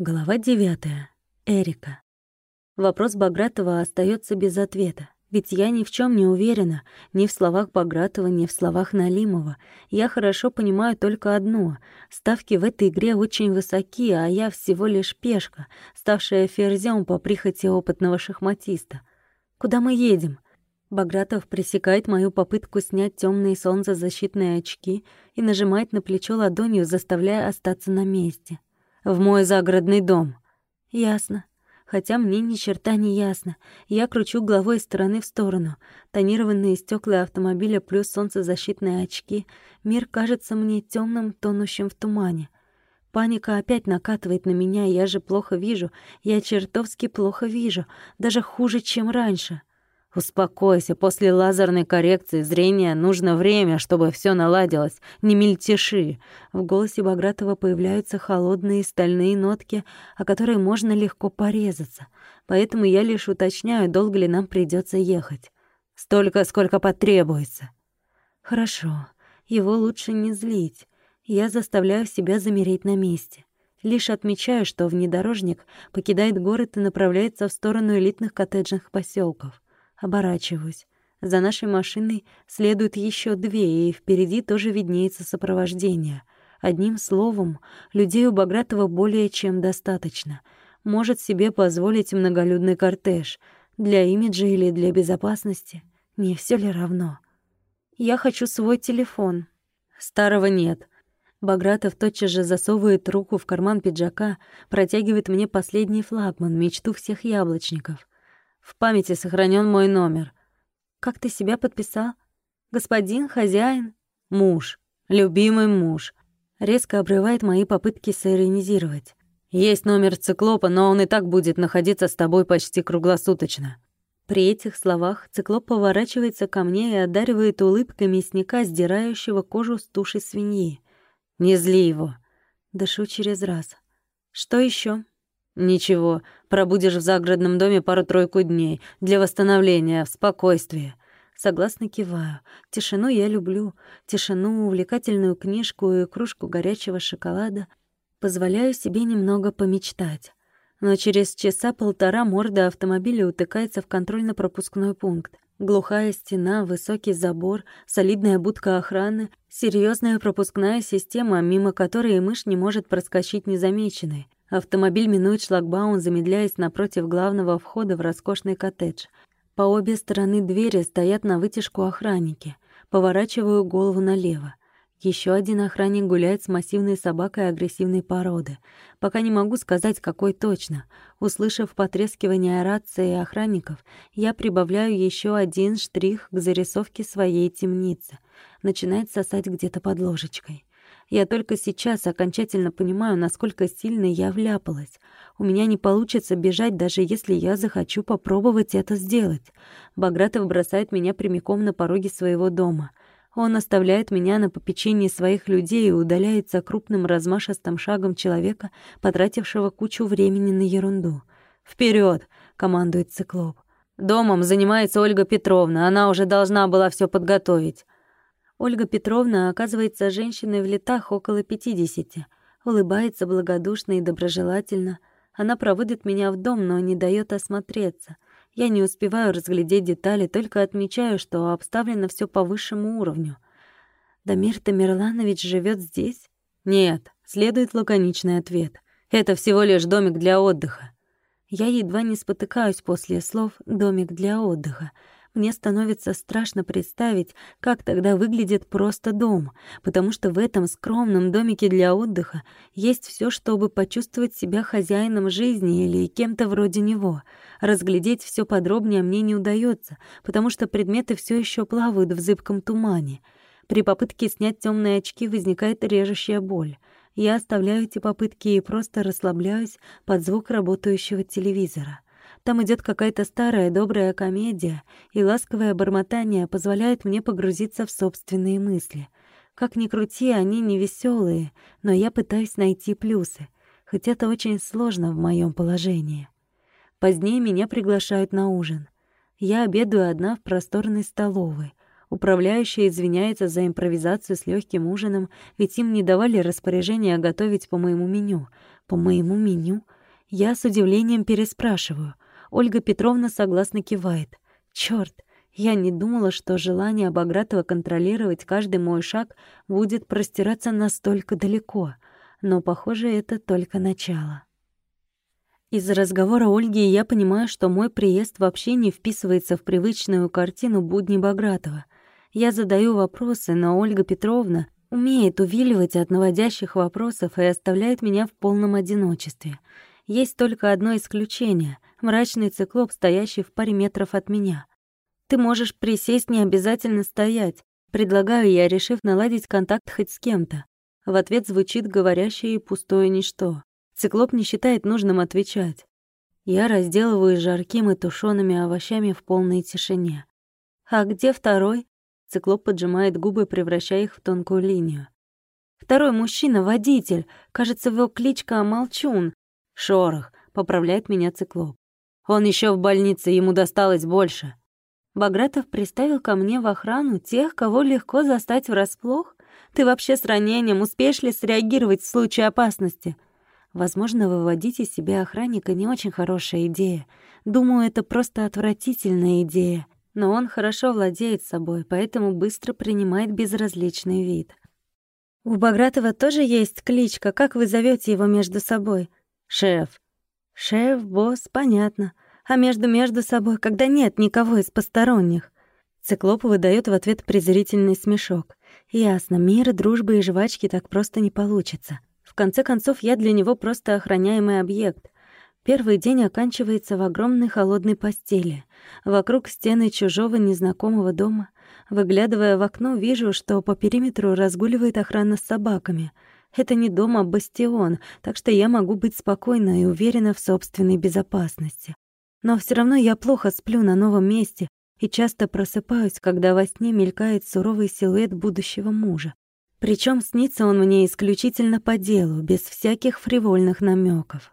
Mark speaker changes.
Speaker 1: Глава девятая. Эрика. Вопрос Багратова остается без ответа. Ведь я ни в чем не уверена, ни в словах Багратова, ни в словах Налимова. Я хорошо понимаю только одно. Ставки в этой игре очень высоки, а я всего лишь пешка, ставшая ферзем по прихоти опытного шахматиста. Куда мы едем? Багратов пресекает мою попытку снять темные солнцезащитные очки и нажимает на плечо ладонью, заставляя остаться на месте в мой загородный дом. Ясно. Хотя мне ни черта не ясно. Я кручу головой из стороны в сторону. Тонированные стекла автомобиля плюс солнцезащитные очки. Мир кажется мне темным, тонущим в тумане. Паника опять накатывает на меня, я же плохо вижу. Я чертовски плохо вижу. Даже хуже, чем раньше. Успокойся, после лазерной коррекции зрения нужно время, чтобы все наладилось. Не мельтеши. В голосе Багратова появляются холодные стальные нотки, о которые можно легко порезаться. Поэтому я лишь уточняю, долго ли нам придется ехать. Столько, сколько потребуется. Хорошо. Его лучше не злить. Я заставляю себя замереть на месте. Лишь отмечаю, что внедорожник покидает город и направляется в сторону элитных коттеджных поселков. Оборачиваюсь. За нашей машиной следуют еще две, и впереди тоже виднеется сопровождение. Одним словом, людей у Багратова более чем достаточно. Может себе позволить многолюдный кортеж. Для имиджа или для безопасности. Не все ли равно? Я хочу свой телефон. Старого нет. Багратов тотчас же засовывает руку в карман пиджака, протягивает мне последний флагман, мечту всех яблочников. В памяти сохранен мой номер. Как ты себя подписал? Господин, хозяин, муж, любимый муж. Резко обрывает мои попытки сиронизировать. Есть номер циклопа, но он и так будет находиться с тобой почти круглосуточно. При этих словах циклоп поворачивается ко мне и одаривает улыбкой мясника, сдирающего кожу с туши свиньи. Не зли его. Дышу через раз. Что еще? «Ничего, пробудешь в загородном доме пару-тройку дней для восстановления, в спокойствии». Согласно киваю. Тишину я люблю. Тишину, увлекательную книжку и кружку горячего шоколада. Позволяю себе немного помечтать. Но через часа полтора морда автомобиля утыкается в контрольно-пропускной пункт. Глухая стена, высокий забор, солидная будка охраны, серьезная пропускная система, мимо которой мышь не может проскочить незамеченной. Автомобиль минует шлагбаум, замедляясь напротив главного входа в роскошный коттедж. По обе стороны двери стоят на вытяжку охранники. Поворачиваю голову налево. Еще один охранник гуляет с массивной собакой агрессивной породы. Пока не могу сказать, какой точно. Услышав потрескивание рации охранников, я прибавляю еще один штрих к зарисовке своей темницы. Начинает сосать где-то под ложечкой. Я только сейчас окончательно понимаю, насколько сильно я вляпалась. У меня не получится бежать, даже если я захочу попробовать это сделать. Багратов бросает меня прямиком на пороге своего дома. Он оставляет меня на попечении своих людей и удаляется крупным размашистым шагом человека, потратившего кучу времени на ерунду. Вперед! командует циклоп. «Домом занимается Ольга Петровна, она уже должна была все подготовить». Ольга Петровна оказывается женщиной в летах около пятидесяти. Улыбается благодушно и доброжелательно. Она проводит меня в дом, но не дает осмотреться. Я не успеваю разглядеть детали, только отмечаю, что обставлено все по высшему уровню. Дамир Тамерланович живет здесь? Нет, следует лаконичный ответ. Это всего лишь домик для отдыха. Я едва не спотыкаюсь после слов «домик для отдыха». Мне становится страшно представить, как тогда выглядит просто дом, потому что в этом скромном домике для отдыха есть все, чтобы почувствовать себя хозяином жизни или кем-то вроде него. Разглядеть все подробнее мне не удается, потому что предметы все еще плавают в зыбком тумане. При попытке снять темные очки возникает режущая боль. Я оставляю эти попытки и просто расслабляюсь под звук работающего телевизора. Там идет какая-то старая добрая комедия, и ласковое бормотание позволяет мне погрузиться в собственные мысли. Как ни крути, они не веселые, но я пытаюсь найти плюсы, хоть это очень сложно в моем положении. Позднее меня приглашают на ужин. Я обедаю одна в просторной столовой. Управляющая извиняется за импровизацию с легким ужином, ведь им не давали распоряжения готовить по моему меню — По моему меню я с удивлением переспрашиваю. Ольга Петровна согласно кивает. Чёрт, я не думала, что желание Багратова контролировать каждый мой шаг будет простираться настолько далеко. Но, похоже, это только начало. Из разговора Ольги я понимаю, что мой приезд вообще не вписывается в привычную картину будни Багратова. Я задаю вопросы, но Ольга Петровна умеет увиливать от наводящих вопросов и оставляет меня в полном одиночестве. Есть только одно исключение — мрачный циклоп, стоящий в паре метров от меня. «Ты можешь присесть, не обязательно стоять», — предлагаю я, решив наладить контакт хоть с кем-то. В ответ звучит говорящее и пустое ничто. Циклоп не считает нужным отвечать. Я разделываюсь жарким и тушеными овощами в полной тишине. «А где второй?» Циклоп поджимает губы, превращая их в тонкую линию. «Второй мужчина, водитель. Кажется, его кличка Молчун. Шорох», — поправляет меня циклоп. «Он еще в больнице, ему досталось больше». Багратов приставил ко мне в охрану тех, кого легко застать врасплох? Ты вообще с ранением успеешь ли среагировать в случае опасности? Возможно, выводить из себя охранника не очень хорошая идея. Думаю, это просто отвратительная идея. Но он хорошо владеет собой, поэтому быстро принимает безразличный вид. У Багратова тоже есть кличка. Как вы зовете его между собой? Шеф. Шеф, босс, понятно. А между между собой, когда нет никого из посторонних. Циклоп выдает в ответ презрительный смешок. Ясно, мир, дружбы и жвачки так просто не получится конце концов, я для него просто охраняемый объект. Первый день оканчивается в огромной холодной постели. Вокруг стены чужого незнакомого дома. Выглядывая в окно, вижу, что по периметру разгуливает охрана с собаками. Это не дом, а бастион, так что я могу быть спокойна и уверена в собственной безопасности. Но все равно я плохо сплю на новом месте и часто просыпаюсь, когда во сне мелькает суровый силуэт будущего мужа. Причем снится он мне исключительно по делу, без всяких фривольных намеков.